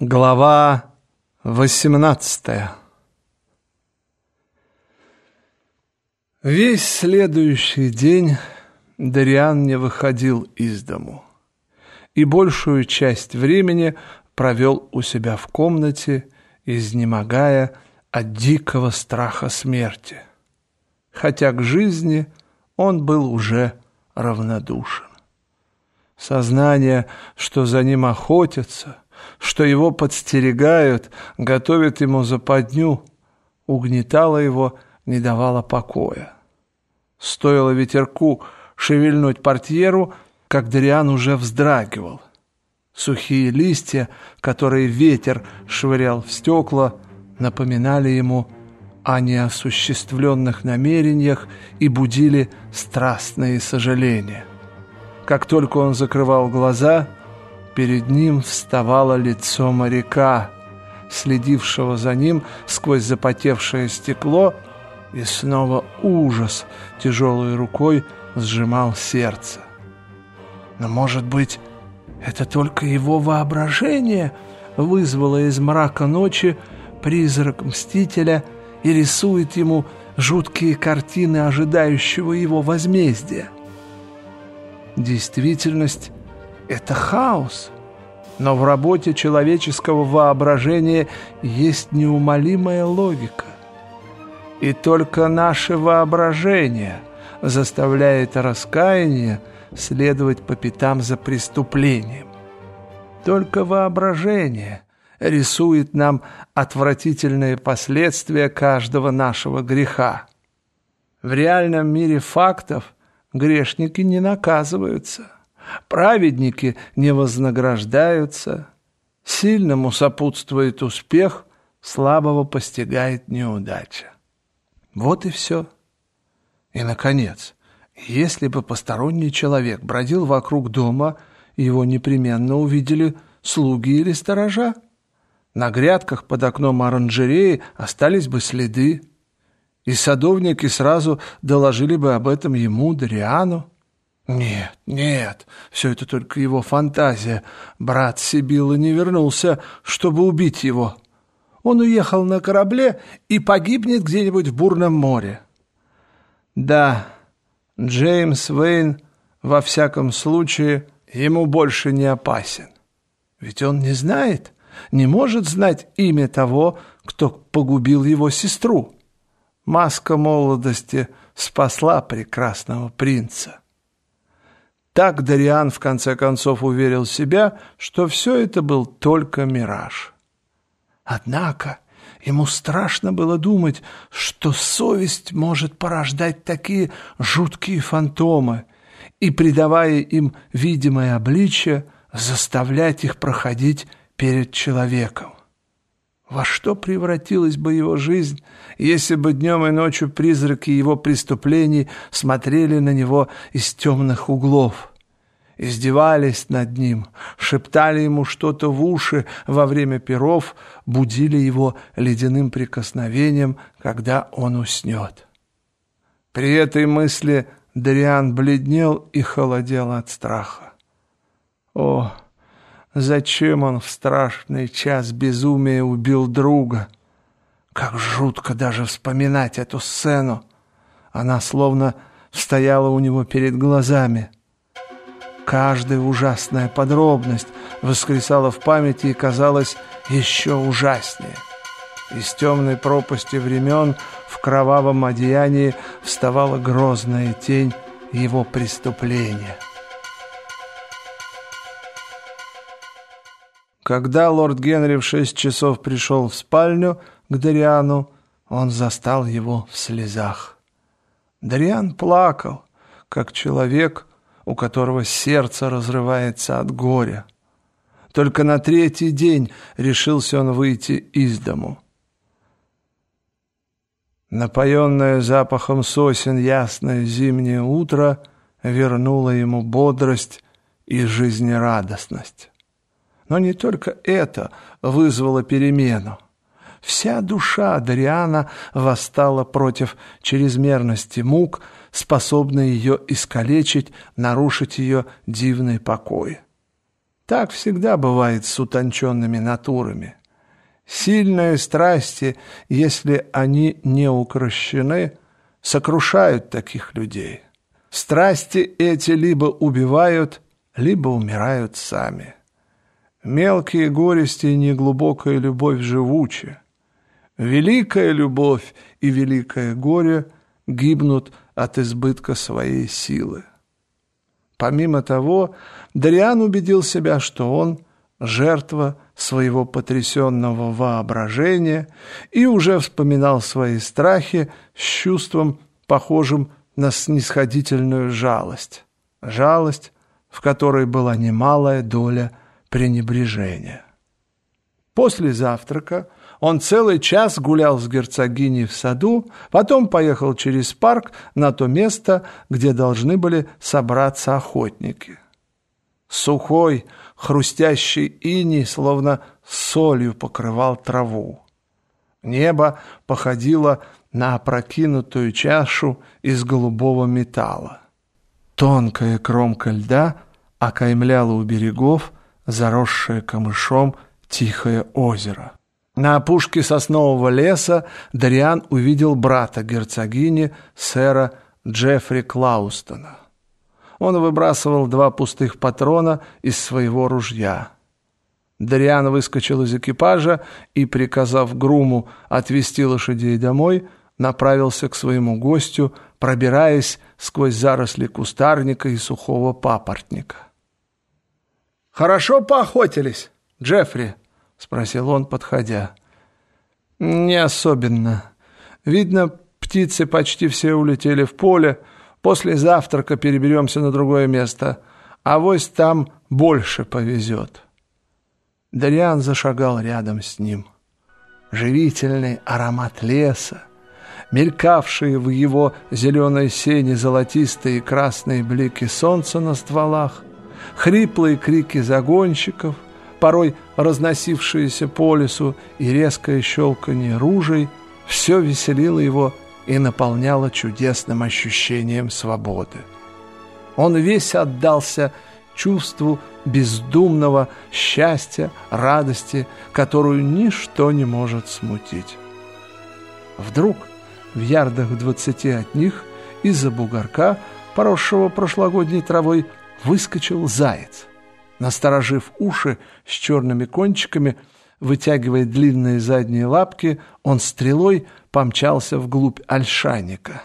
Глава восемнадцатая Весь следующий день Дариан не выходил из дому и большую часть времени провел у себя в комнате, изнемогая от дикого страха смерти, хотя к жизни он был уже равнодушен. Сознание, что за ним охотятся — что его подстерегают, готовят ему западню, угнетало его, не давало покоя. Стоило ветерку шевельнуть портьеру, как Дариан уже вздрагивал. Сухие листья, которые ветер швырял в стекла, напоминали ему о неосуществленных намерениях и будили страстные сожаления. Как только он закрывал глаза, перед ним вставало лицо моряка, следившего за ним сквозь запотевшее стекло, и снова ужас тяжелой рукой сжимал сердце. Но, может быть, это только его воображение вызвало из мрака ночи призрак Мстителя и рисует ему жуткие картины ожидающего его возмездия. Действительность это хаос. Но в работе человеческого воображения есть неумолимая логика. И только наше воображение заставляет раскаяние следовать по пятам за преступлением. Только воображение рисует нам отвратительные последствия каждого нашего греха. В реальном мире фактов грешники не наказываются – Праведники не вознаграждаются, сильному сопутствует успех, слабого постигает неудача. Вот и все. И, наконец, если бы посторонний человек бродил вокруг дома, его непременно увидели слуги или сторожа. На грядках под окном оранжереи остались бы следы, и садовники сразу доложили бы об этом ему, Дариану. Нет, нет, все это только его фантазия. Брат Сибилы не вернулся, чтобы убить его. Он уехал на корабле и погибнет где-нибудь в бурном море. Да, Джеймс Вейн во всяком случае ему больше не опасен. Ведь он не знает, не может знать имя того, кто погубил его сестру. Маска молодости спасла прекрасного принца. Так Дариан в конце концов уверил себя, что все это был только мираж. Однако ему страшно было думать, что совесть может порождать такие жуткие фантомы и, придавая им видимое обличие, заставлять их проходить перед человеком. Во что превратилась бы его жизнь, если бы днем и ночью призраки его преступлений смотрели на него из темных углов, издевались над ним, шептали ему что-то в уши во время перов, будили его ледяным прикосновением, когда он уснет. При этой мысли Дариан бледнел и холодел от страха. О, Зачем он в страшный час безумия убил друга? Как жутко даже вспоминать эту сцену. Она словно стояла у него перед глазами. Каждая ужасная подробность воскресала в памяти и казалась еще ужаснее. Из темной пропасти времен в кровавом одеянии вставала грозная тень его преступления — Когда лорд Генри в шесть часов пришел в спальню к Дариану, он застал его в слезах. Дариан плакал, как человек, у которого сердце разрывается от горя. Только на третий день решился он выйти из дому. Напоенное запахом сосен ясное зимнее утро вернуло ему бодрость и жизнерадостность. Но не только это вызвало перемену. Вся душа Дариана восстала против чрезмерности мук, способной ее искалечить, нарушить ее дивный покой. Так всегда бывает с утонченными натурами. Сильные страсти, если они не укращены, сокрушают таких людей. Страсти эти либо убивают, либо умирают сами. Мелкие горести и неглубокая любовь живучи. Великая любовь и великое горе гибнут от избытка своей силы. Помимо того, Дариан убедил себя, что он жертва своего потрясенного воображения и уже вспоминал свои страхи с чувством, похожим на снисходительную жалость. Жалость, в которой была немалая доля пренебрежения. После завтрака он целый час гулял с герцогиней в саду, потом поехал через парк на то место, где должны были собраться охотники. Сухой, хрустящий иней, словно солью покрывал траву. Небо походило на опрокинутую чашу из голубого металла. Тонкая кромка льда окаймляла у берегов заросшее камышом тихое озеро. На опушке соснового леса Дариан увидел брата герцогини, сэра Джеффри Клаустона. Он выбрасывал два пустых патрона из своего ружья. Дариан выскочил из экипажа и, приказав груму отвезти лошадей домой, направился к своему гостю, пробираясь сквозь заросли кустарника и сухого папоротника. «Хорошо поохотились, Джеффри?» — спросил он, подходя. «Не особенно. Видно, птицы почти все улетели в поле. После завтрака переберемся на другое место. А вось там больше повезет». Дариан зашагал рядом с ним. Живительный аромат леса, мелькавшие в его зеленой сене золотистые и красные блики солнца на стволах, хриплые крики загонщиков — порой разносившиеся по лесу и резкое щелканье ружей, все веселило его и наполняло чудесным ощущением свободы. Он весь отдался чувству бездумного счастья, радости, которую ничто не может смутить. Вдруг в ярдах двадцати от них из-за бугорка, поросшего прошлогодней травой, выскочил заяц насторожив уши с черными кончиками, вытягивая длинные задние лапки, он стрелой помчался вглубь ольшаника.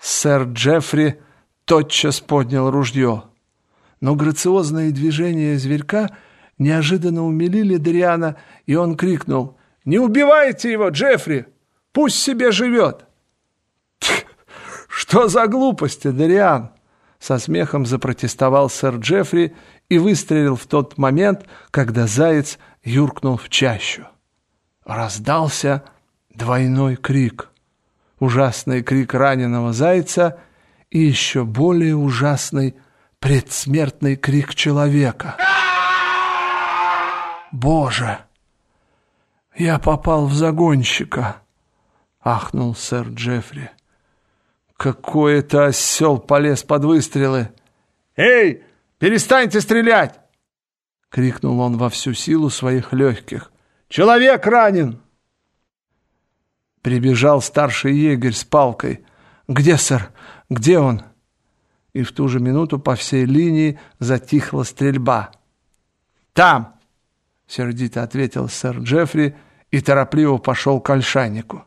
Сэр Джеффри тотчас поднял ружье, но грациозные движения зверька неожиданно умилили Дариана, и он крикнул «Не убивайте его, Джеффри! Пусть себе живет!» «Что за глупости, Дариан?» Со смехом запротестовал сэр Джеффри и выстрелил в тот момент, когда заяц юркнул в чащу. Раздался двойной крик. Ужасный крик раненого зайца и еще более ужасный предсмертный крик человека. «Боже! Я попал в загонщика!» — ахнул сэр Джеффри. Какой это осел полез под выстрелы! «Эй, перестаньте стрелять!» — крикнул он во всю силу своих легких. «Человек ранен!» Прибежал старший егерь с палкой. «Где, сэр? Где он?» И в ту же минуту по всей линии затихла стрельба. «Там!» — сердито ответил сэр Джеффри и торопливо пошел к ольшаннику.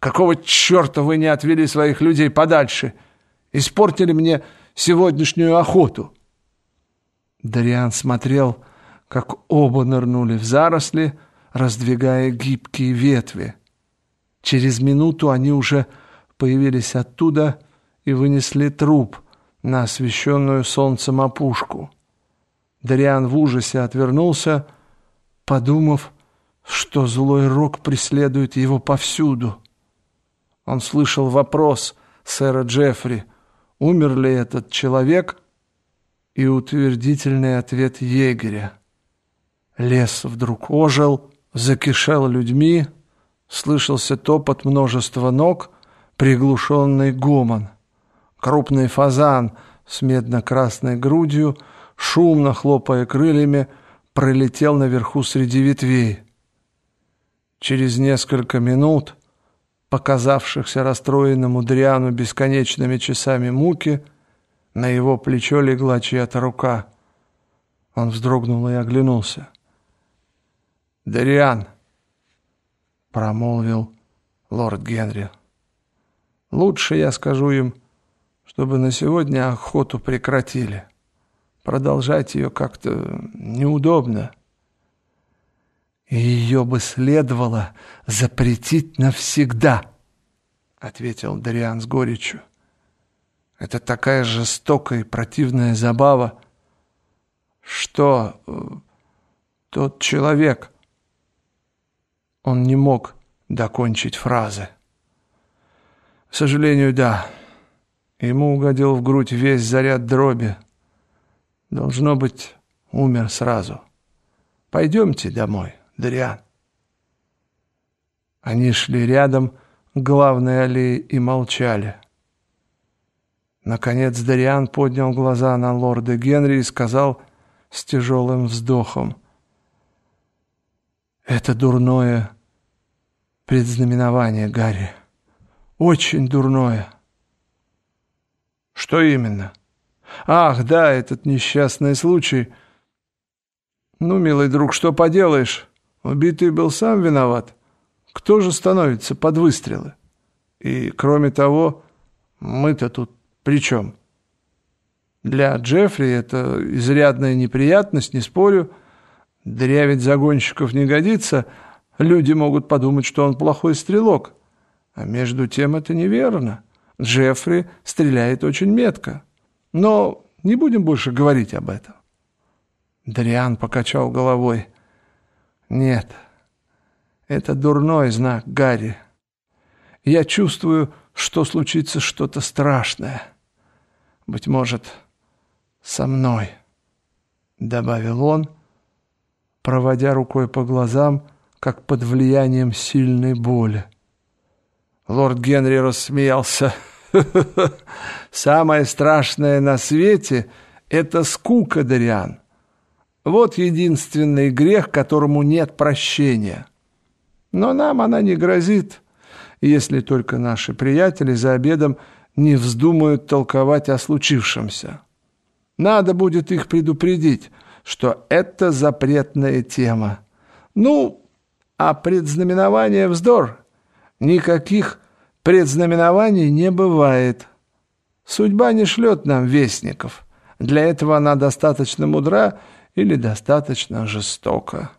Какого черта вы не отвели своих людей подальше? Испортили мне сегодняшнюю охоту. Дариан смотрел, как оба нырнули в заросли, раздвигая гибкие ветви. Через минуту они уже появились оттуда и вынесли труп на освещенную солнцем опушку. Дариан в ужасе отвернулся, подумав, что злой рок преследует его повсюду. Он слышал вопрос сэра Джеффри, умер ли этот человек, и утвердительный ответ егеря. Лес вдруг ожил, закишел людьми, слышался топот множества ног, приглушенный гомон. Крупный фазан с медно-красной грудью шумно хлопая крыльями, пролетел наверху среди ветвей. Через несколько минут, показавшихся расстроенному Дриану бесконечными часами муки, на его плечо легла чья-то рука. Он вздрогнул и оглянулся. «Дариан!» — промолвил лорд Генри. «Лучше я скажу им, чтобы на сегодня охоту прекратили. Продолжать ее как-то неудобно». «Ее бы следовало запретить навсегда», — ответил Дариан с горечью. «Это такая жестокая и противная забава, что э, тот человек...» Он не мог докончить фразы. «К сожалению, да. Ему угодил в грудь весь заряд дроби. Должно быть, умер сразу. Пойдемте домой». Дриан. Они шли рядом главной аллее и молчали. Наконец Дариан поднял глаза на лорда Генри и сказал с тяжелым вздохом. «Это дурное предзнаменование, Гарри. Очень дурное». «Что именно?» «Ах, да, этот несчастный случай. Ну, милый друг, что поделаешь?» Убитый был сам виноват. Кто же становится под выстрелы? И, кроме того, мы-то тут при чем? Для Джеффри это изрядная неприятность, не спорю. Дрявить загонщиков не годится. Люди могут подумать, что он плохой стрелок. А между тем это неверно. Джеффри стреляет очень метко. Но не будем больше говорить об этом. Дриан покачал головой. Нет, это дурной знак, Гарри. Я чувствую, что случится что-то страшное. Быть может, со мной, — добавил он, проводя рукой по глазам, как под влиянием сильной боли. Лорд Генри рассмеялся. «Самое страшное на свете — это скука, Дариан. Вот единственный грех, которому нет прощения. Но нам она не грозит, если только наши приятели за обедом не вздумают толковать о случившемся. Надо будет их предупредить, что это запретная тема. Ну, а предзнаменование вздор. Никаких предзнаменований не бывает. Судьба не шлет нам вестников. Для этого она достаточно мудра или достаточно жестоко.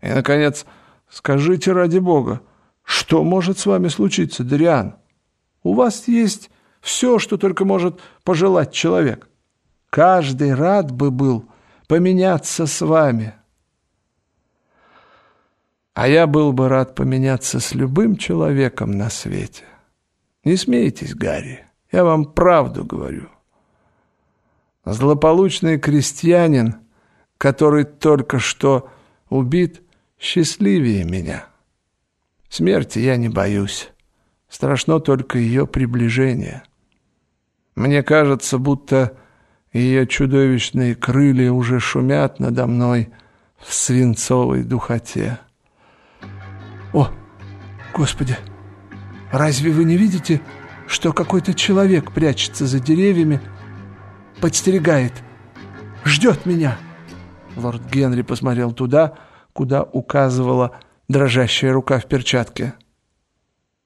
И, наконец, скажите ради Бога, что может с вами случиться, Дариан? У вас есть все, что только может пожелать человек. Каждый рад бы был поменяться с вами. А я был бы рад поменяться с любым человеком на свете. Не смейтесь, Гарри, я вам правду говорю. Злополучный крестьянин — который только что убит, счастливее меня. Смерти я не боюсь. Страшно только ее приближение. Мне кажется, будто ее чудовищные крылья уже шумят надо мной в свинцовой духоте. О, Господи! Разве вы не видите, что какой-то человек прячется за деревьями, подстерегает, ждет меня?» Лорд Генри посмотрел туда, куда указывала дрожащая рука в перчатке.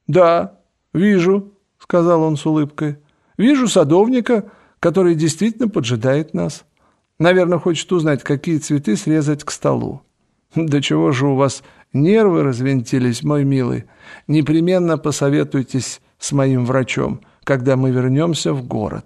«Да, вижу», — сказал он с улыбкой. «Вижу садовника, который действительно поджидает нас. Наверное, хочет узнать, какие цветы срезать к столу. Да чего же у вас нервы развинтились, мой милый? Непременно посоветуйтесь с моим врачом, когда мы вернемся в город».